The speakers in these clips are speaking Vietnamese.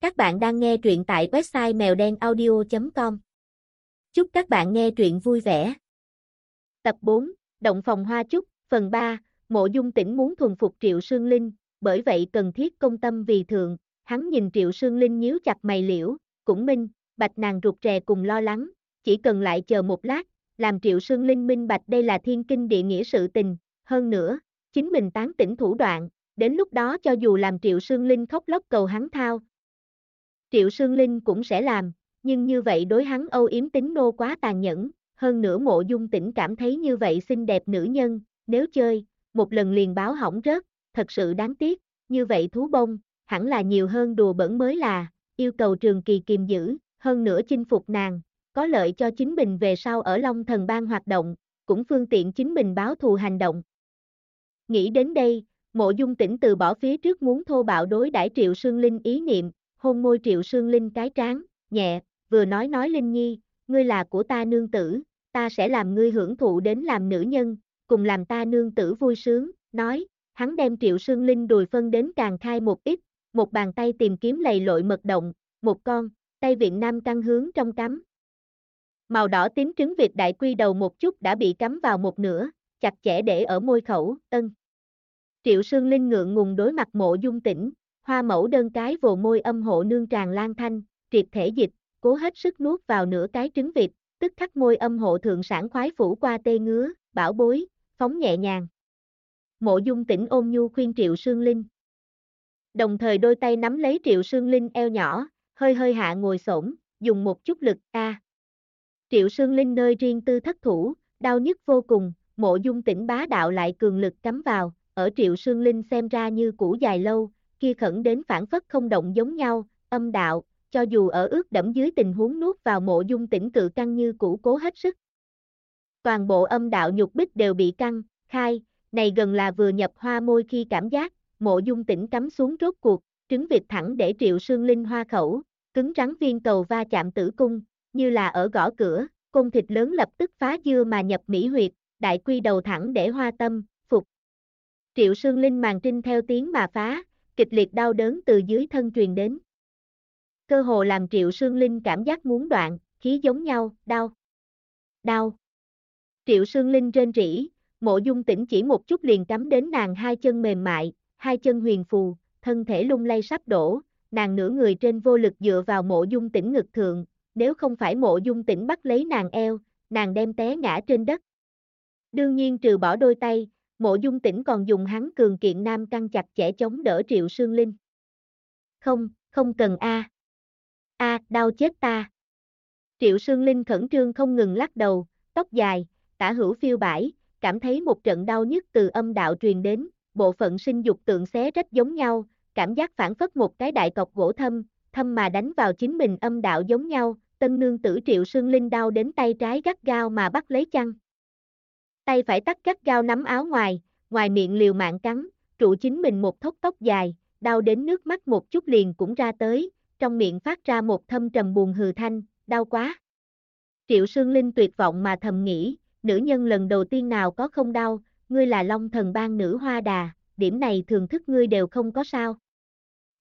Các bạn đang nghe truyện tại website mèo đen audio.com. Chúc các bạn nghe truyện vui vẻ. Tập 4, Động phòng hoa trúc, phần 3, Mộ Dung Tĩnh muốn thuần phục Triệu Sương Linh, bởi vậy cần thiết công tâm vì thượng, hắn nhìn Triệu Sương Linh nhíu chặt mày liễu, cũng minh, bạch nàng rụt rè cùng lo lắng, chỉ cần lại chờ một lát, làm Triệu Sương Linh minh bạch đây là thiên kinh địa nghĩa sự tình, hơn nữa, chính mình tán tỉnh thủ đoạn, đến lúc đó cho dù làm Triệu Sương Linh khóc lóc cầu hắn thao, Triệu Sương Linh cũng sẽ làm, nhưng như vậy đối hắn âu yếm tính nô quá tàn nhẫn, hơn nữa mộ dung tỉnh cảm thấy như vậy xinh đẹp nữ nhân, nếu chơi, một lần liền báo hỏng rớt, thật sự đáng tiếc, như vậy thú bông, hẳn là nhiều hơn đùa bẩn mới là, yêu cầu trường kỳ kiềm giữ, hơn nữa chinh phục nàng, có lợi cho chính mình về sau ở Long Thần Bang hoạt động, cũng phương tiện chính mình báo thù hành động. Nghĩ đến đây, mộ dung tỉnh từ bỏ phía trước muốn thô bạo đối đãi triệu sương linh ý niệm, hôn môi triệu sương linh cái trán, nhẹ, vừa nói nói Linh Nhi, ngươi là của ta nương tử, ta sẽ làm ngươi hưởng thụ đến làm nữ nhân, cùng làm ta nương tử vui sướng, nói, hắn đem triệu sương linh đùi phân đến càng khai một ít, một bàn tay tìm kiếm lầy lội mật động, một con, tay viện nam căng hướng trong cắm. Màu đỏ tím trứng vịt đại quy đầu một chút đã bị cắm vào một nửa, chặt chẽ để ở môi khẩu, ân. Triệu Sương Linh ngượng ngùng đối mặt mộ dung tỉnh, Hoa mẫu đơn cái vồ môi âm hộ nương tràn lan thanh, triệt thể dịch, cố hết sức nuốt vào nửa cái trứng vịt, tức khắc môi âm hộ thượng sản khoái phủ qua tê ngứa, bảo bối, phóng nhẹ nhàng. Mộ dung tỉnh ôm nhu khuyên Triệu Sương Linh. Đồng thời đôi tay nắm lấy Triệu Sương Linh eo nhỏ, hơi hơi hạ ngồi xổm, dùng một chút lực, a. Triệu Sương Linh nơi riêng tư thất thủ, đau nhức vô cùng, mộ dung tỉnh bá đạo lại cường lực cắm vào, ở Triệu Sương Linh xem ra như cũ dài lâu, kia khẩn đến phản phất không động giống nhau, âm đạo, cho dù ở ướt đẫm dưới tình huống nuốt vào mộ dung tỉnh cự căng như cũ cố hết sức. Toàn bộ âm đạo nhục bích đều bị căng, khai, này gần là vừa nhập hoa môi khi cảm giác, mộ dung tỉnh cắm xuống rốt cuộc, trứng vịt thẳng để triệu sương linh hoa khẩu, cứng rắn viên cầu va chạm tử cung, như là ở gõ cửa, cung thịt lớn lập tức phá dưa mà nhập mỹ huyệt, đại quy đầu thẳng để hoa tâm, phục. Triệu sương linh màn trinh theo tiếng mà phá, kịch liệt đau đớn từ dưới thân truyền đến. Cơ hồ làm Triệu Sương Linh cảm giác muốn đoạn, khí giống nhau, đau. Đau. Triệu Sương Linh trên rỉ, mộ dung tỉnh chỉ một chút liền cắm đến nàng hai chân mềm mại, hai chân huyền phù, thân thể lung lay sắp đổ, nàng nửa người trên vô lực dựa vào mộ dung tỉnh ngực thượng, nếu không phải mộ dung tỉnh bắt lấy nàng eo, nàng đem té ngã trên đất. Đương nhiên trừ bỏ đôi tay, Mộ dung tỉnh còn dùng hắn cường kiện nam căng chặt chẽ chống đỡ triệu sương linh. Không, không cần a. A, đau chết ta. Triệu sương linh khẩn trương không ngừng lắc đầu, tóc dài, tả hữu phiêu bãi, cảm thấy một trận đau nhức từ âm đạo truyền đến, bộ phận sinh dục tượng xé rách giống nhau, cảm giác phản phất một cái đại cọc gỗ thâm, thâm mà đánh vào chính mình âm đạo giống nhau, tân nương tử triệu sương linh đau đến tay trái gắt gao mà bắt lấy chăn tay phải tắt cắt gao nắm áo ngoài, ngoài miệng liều mạng cắn, trụ chính mình một thốc tóc dài, đau đến nước mắt một chút liền cũng ra tới, trong miệng phát ra một thâm trầm buồn hừ thanh, đau quá. Triệu Sương Linh tuyệt vọng mà thầm nghĩ, nữ nhân lần đầu tiên nào có không đau, ngươi là long thần ban nữ hoa đà, điểm này thường thức ngươi đều không có sao.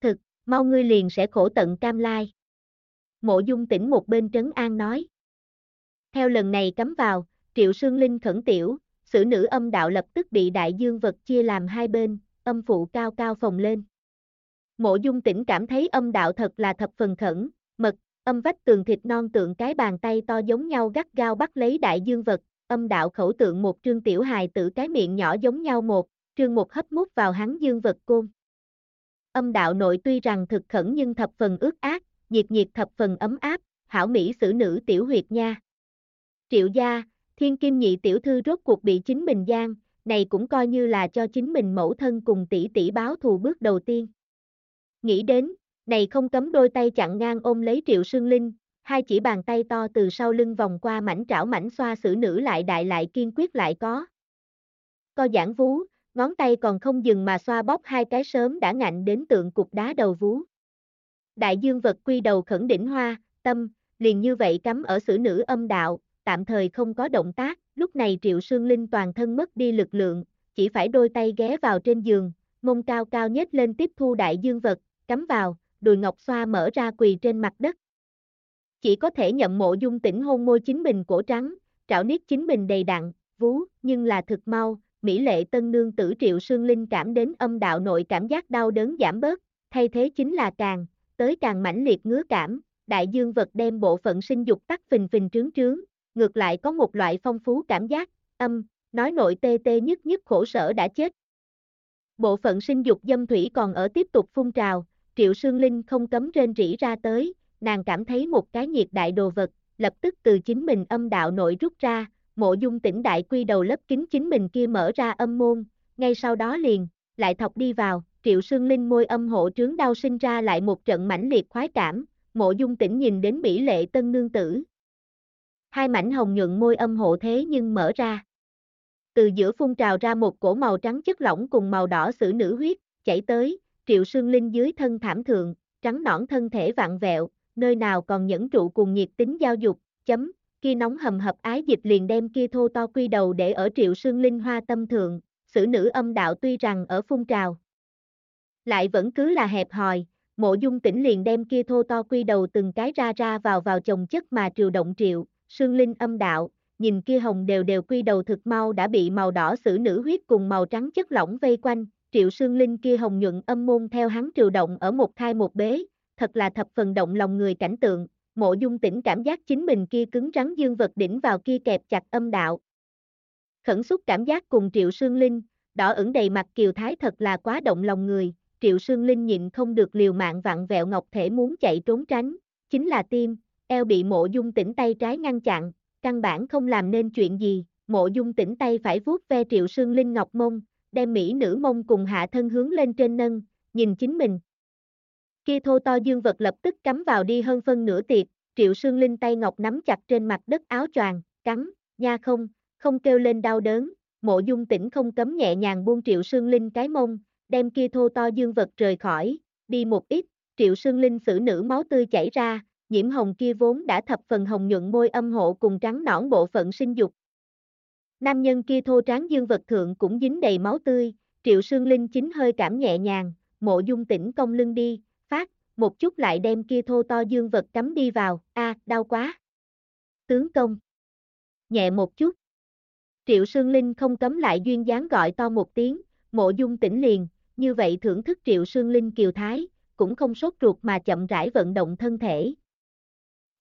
Thực, mau ngươi liền sẽ khổ tận cam lai. Mộ dung tỉnh một bên trấn an nói. Theo lần này cắm vào, Triệu Sương Linh khẩn tiểu, sử nữ âm đạo lập tức bị đại dương vật chia làm hai bên, âm phụ cao cao phồng lên. Mộ dung tỉnh cảm thấy âm đạo thật là thập phần khẩn, mật, âm vách tường thịt non tượng cái bàn tay to giống nhau gắt gao bắt lấy đại dương vật, âm đạo khẩu tượng một trương tiểu hài tử cái miệng nhỏ giống nhau một, trương một hấp mút vào hắn dương vật côn. Âm đạo nội tuy rằng thực khẩn nhưng thập phần ướt ác, nhiệt nhiệt thập phần ấm áp, hảo mỹ sử nữ tiểu huyệt nha. Triệu gia, Thiên kim nhị tiểu thư rốt cuộc bị chính mình gian, này cũng coi như là cho chính mình mẫu thân cùng tỷ tỷ báo thù bước đầu tiên. Nghĩ đến, này không cấm đôi tay chặn ngang ôm lấy triệu sương linh, hai chỉ bàn tay to từ sau lưng vòng qua mảnh trảo mảnh xoa xử nữ lại đại lại kiên quyết lại có. Co giãn vú, ngón tay còn không dừng mà xoa bóp hai cái sớm đã ngạnh đến tượng cục đá đầu vú. Đại dương vật quy đầu khẩn đỉnh hoa, tâm, liền như vậy cắm ở xử nữ âm đạo, tạm thời không có động tác, lúc này Triệu Sương Linh toàn thân mất đi lực lượng, chỉ phải đôi tay ghé vào trên giường, mông cao cao nhếch lên tiếp thu đại dương vật, cắm vào, đùi ngọc xoa mở ra quỳ trên mặt đất. Chỉ có thể nhậm mộ dung tỉnh hôn môi chính mình cổ trắng, trảo niết chính mình đầy đặn, vú, nhưng là thực mau, Mỹ lệ tân nương tử triệu sương linh cảm đến âm đạo nội cảm giác đau đớn giảm bớt, thay thế chính là càng, tới càng mãnh liệt ngứa cảm, đại dương vật đem bộ phận sinh dục tắt phình phình trướng trướng, ngược lại có một loại phong phú cảm giác, âm, nói nội tê tê nhất nhất khổ sở đã chết. Bộ phận sinh dục dâm thủy còn ở tiếp tục phun trào, triệu sương linh không cấm rên rỉ ra tới, nàng cảm thấy một cái nhiệt đại đồ vật, lập tức từ chính mình âm đạo nội rút ra, mộ dung tỉnh đại quy đầu lớp kính chính mình kia mở ra âm môn, ngay sau đó liền, lại thọc đi vào, triệu sương linh môi âm hộ trướng đau sinh ra lại một trận mãnh liệt khoái cảm, mộ dung tỉnh nhìn đến mỹ lệ tân nương tử. Hai mảnh hồng nhuận môi âm hộ thế nhưng mở ra. Từ giữa phun trào ra một cổ màu trắng chất lỏng cùng màu đỏ sử nữ huyết, chảy tới, triệu sương linh dưới thân thảm thượng, trắng nõn thân thể vặn vẹo, nơi nào còn nhẫn trụ cùng nhiệt tính giao dục, chấm, kia nóng hầm hập ái dịch liền đem kia thô to quy đầu để ở triệu sương linh hoa tâm thượng, sử nữ âm đạo tuy rằng ở phun trào. Lại vẫn cứ là hẹp hòi, mộ dung tỉnh liền đem kia thô to quy đầu từng cái ra ra vào vào chồng chất mà triều động triệu, sương linh âm đạo, nhìn kia hồng đều đều quy đầu thực mau đã bị màu đỏ sử nữ huyết cùng màu trắng chất lỏng vây quanh, triệu sương linh kia hồng nhuận âm môn theo hắn triều động ở một thai một bế, thật là thập phần động lòng người cảnh tượng, mộ dung tỉnh cảm giác chính mình kia cứng rắn dương vật đỉnh vào kia kẹp chặt âm đạo. Khẩn xúc cảm giác cùng triệu sương linh, đỏ ửng đầy mặt kiều thái thật là quá động lòng người, triệu sương linh nhịn không được liều mạng vặn vẹo ngọc thể muốn chạy trốn tránh, chính là tim, eo bị mộ dung tỉnh tay trái ngăn chặn, căn bản không làm nên chuyện gì, mộ dung tỉnh tay phải vuốt ve triệu sương linh ngọc mông, đem mỹ nữ mông cùng hạ thân hướng lên trên nâng, nhìn chính mình. Kia thô to dương vật lập tức cắm vào đi hơn phân nửa tiệc, triệu sương linh tay ngọc nắm chặt trên mặt đất áo choàng, cắn, nha không, không kêu lên đau đớn, mộ dung tỉnh không cấm nhẹ nhàng buông triệu sương linh cái mông, đem kia thô to dương vật rời khỏi, đi một ít, triệu sương linh xử nữ máu tươi chảy ra, diễm hồng kia vốn đã thập phần hồng nhuận môi âm hộ cùng trắng nõn bộ phận sinh dục. Nam nhân kia thô tráng dương vật thượng cũng dính đầy máu tươi, triệu sương linh chính hơi cảm nhẹ nhàng, mộ dung tỉnh công lưng đi, phát, một chút lại đem kia thô to dương vật cắm đi vào, a đau quá. Tướng công. Nhẹ một chút. Triệu Sương Linh không cấm lại duyên dáng gọi to một tiếng, mộ dung tỉnh liền, như vậy thưởng thức Triệu Sương Linh kiều thái, cũng không sốt ruột mà chậm rãi vận động thân thể,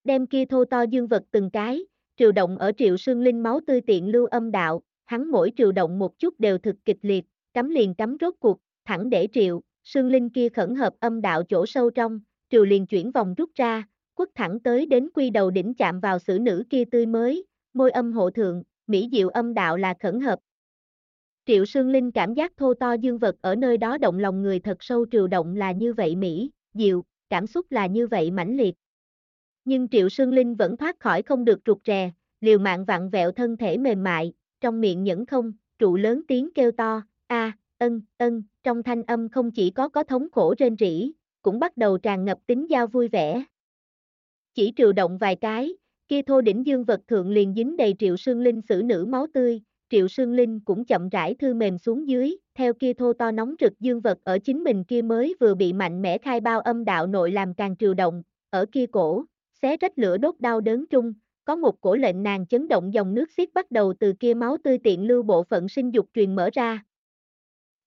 đem kia thô to dương vật từng cái, triều động ở triệu sương linh máu tươi tiện lưu âm đạo, hắn mỗi triều động một chút đều thực kịch liệt, cắm liền cắm rốt cuộc, thẳng để triệu, sương linh kia khẩn hợp âm đạo chỗ sâu trong, triều liền chuyển vòng rút ra, quất thẳng tới đến quy đầu đỉnh chạm vào xử nữ kia tươi mới, môi âm hộ thượng, mỹ diệu âm đạo là khẩn hợp. Triệu Sương Linh cảm giác thô to dương vật ở nơi đó động lòng người thật sâu triều động là như vậy mỹ, diệu, cảm xúc là như vậy mãnh liệt, nhưng Triệu Sương Linh vẫn thoát khỏi không được rụt rè, liều mạng vặn vẹo thân thể mềm mại, trong miệng nhẫn không, trụ lớn tiếng kêu to, a, ân, ân, trong thanh âm không chỉ có có thống khổ rên rỉ, cũng bắt đầu tràn ngập tính giao vui vẻ. Chỉ trừ động vài cái, kia thô đỉnh dương vật thượng liền dính đầy Triệu Sương Linh xử nữ máu tươi, Triệu Sương Linh cũng chậm rãi thư mềm xuống dưới, theo kia thô to nóng rực dương vật ở chính mình kia mới vừa bị mạnh mẽ khai bao âm đạo nội làm càng triều động, ở kia cổ, xé rách lửa đốt đau đớn chung, có một cổ lệnh nàng chấn động dòng nước xiết bắt đầu từ kia máu tươi tiện lưu bộ phận sinh dục truyền mở ra.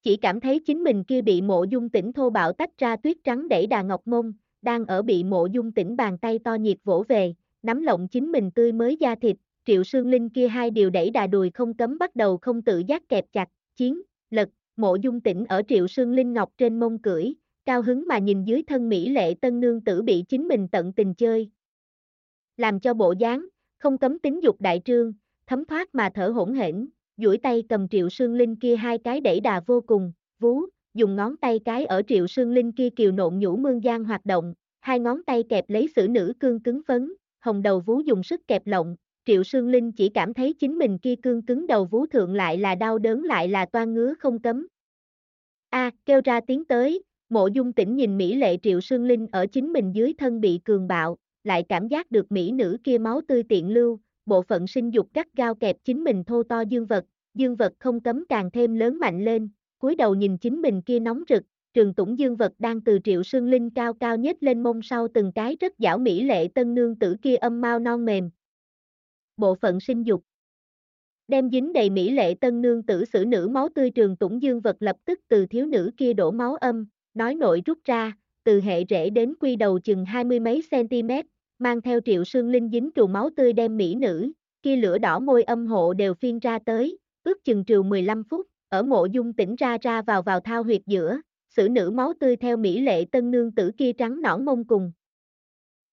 Chỉ cảm thấy chính mình kia bị mộ dung tỉnh thô bạo tách ra tuyết trắng đẩy đà ngọc mông, đang ở bị mộ dung tỉnh bàn tay to nhiệt vỗ về, nắm lộng chính mình tươi mới da thịt, triệu sương linh kia hai điều đẩy đà đùi không cấm bắt đầu không tự giác kẹp chặt, chiến, lật, mộ dung tỉnh ở triệu sương linh ngọc trên mông cưỡi, cao hứng mà nhìn dưới thân mỹ lệ tân nương tử bị chính mình tận tình chơi, làm cho bộ dáng, không cấm tính dục đại trương, thấm thoát mà thở hỗn hển, duỗi tay cầm triệu sương linh kia hai cái đẩy đà vô cùng, vú, dùng ngón tay cái ở triệu sương linh kia kiều nộn nhũ mương gian hoạt động, hai ngón tay kẹp lấy sử nữ cương cứng phấn, hồng đầu vú dùng sức kẹp lộng, triệu sương linh chỉ cảm thấy chính mình kia cương cứng đầu vú thượng lại là đau đớn lại là toan ngứa không cấm. A, kêu ra tiếng tới, mộ dung tỉnh nhìn Mỹ lệ triệu sương linh ở chính mình dưới thân bị cường bạo, lại cảm giác được mỹ nữ kia máu tươi tiện lưu, bộ phận sinh dục cắt gao kẹp chính mình thô to dương vật, dương vật không cấm càng thêm lớn mạnh lên, cúi đầu nhìn chính mình kia nóng rực, trường tủng dương vật đang từ triệu sương linh cao cao nhất lên mông sau từng cái rất dảo mỹ lệ tân nương tử kia âm mau non mềm. Bộ phận sinh dục Đem dính đầy mỹ lệ tân nương tử xử nữ máu tươi trường tủng dương vật lập tức từ thiếu nữ kia đổ máu âm, nói nội rút ra, từ hệ rễ đến quy đầu chừng hai mươi mấy cm, mang theo triệu sương linh dính trù máu tươi đem mỹ nữ, kia lửa đỏ môi âm hộ đều phiên ra tới, ước chừng trừ 15 phút, ở mộ dung tỉnh ra ra vào vào thao huyệt giữa, xử nữ máu tươi theo mỹ lệ tân nương tử kia trắng nõn mông cùng.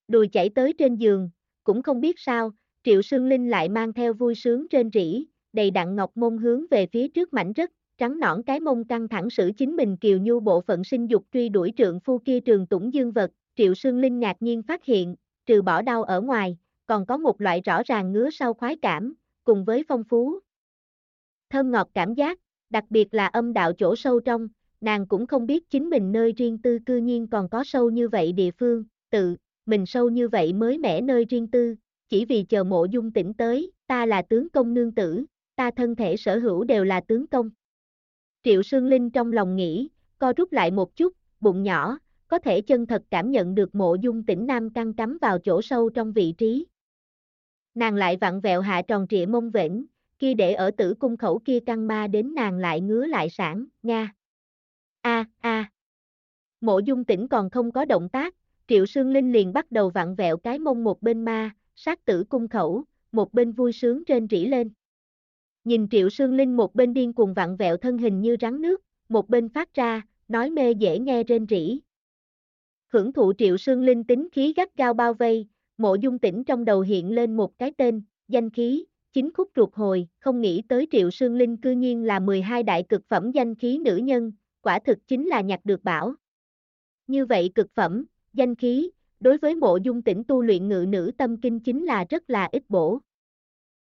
Đùi chảy tới trên giường, cũng không biết sao, triệu sương linh lại mang theo vui sướng trên rỉ, đầy đặn ngọc mông hướng về phía trước mảnh rất, trắng nõn cái mông căng thẳng xử chính mình kiều nhu bộ phận sinh dục truy đuổi trượng phu kia trường tủng dương vật, triệu sương linh ngạc nhiên phát hiện, trừ bỏ đau ở ngoài, còn có một loại rõ ràng ngứa sau khoái cảm, cùng với phong phú. Thơm ngọt cảm giác, đặc biệt là âm đạo chỗ sâu trong, nàng cũng không biết chính mình nơi riêng tư cư nhiên còn có sâu như vậy địa phương, tự, mình sâu như vậy mới mẻ nơi riêng tư, chỉ vì chờ mộ dung tỉnh tới, ta là tướng công nương tử, ta thân thể sở hữu đều là tướng công. Triệu Sương Linh trong lòng nghĩ, co rút lại một chút, bụng nhỏ, có thể chân thật cảm nhận được mộ dung tỉnh nam căng cắm vào chỗ sâu trong vị trí. Nàng lại vặn vẹo hạ tròn trịa mông vĩnh, kia để ở tử cung khẩu kia căng ma đến nàng lại ngứa lại sản, nha. A a. Mộ dung tỉnh còn không có động tác, Triệu Sương Linh liền bắt đầu vặn vẹo cái mông một bên ma, sát tử cung khẩu, một bên vui sướng trên rỉ lên. Nhìn Triệu Sương Linh một bên điên cuồng vặn vẹo thân hình như rắn nước, một bên phát ra, nói mê dễ nghe trên rỉ. Hưởng thụ Triệu Sương Linh tính khí gắt gao bao vây, mộ dung tỉnh trong đầu hiện lên một cái tên, danh khí, chính khúc ruột hồi, không nghĩ tới Triệu Sương Linh cư nhiên là 12 đại cực phẩm danh khí nữ nhân, quả thực chính là nhặt được bảo. Như vậy cực phẩm, danh khí, đối với mộ dung tỉnh tu luyện ngự nữ tâm kinh chính là rất là ít bổ.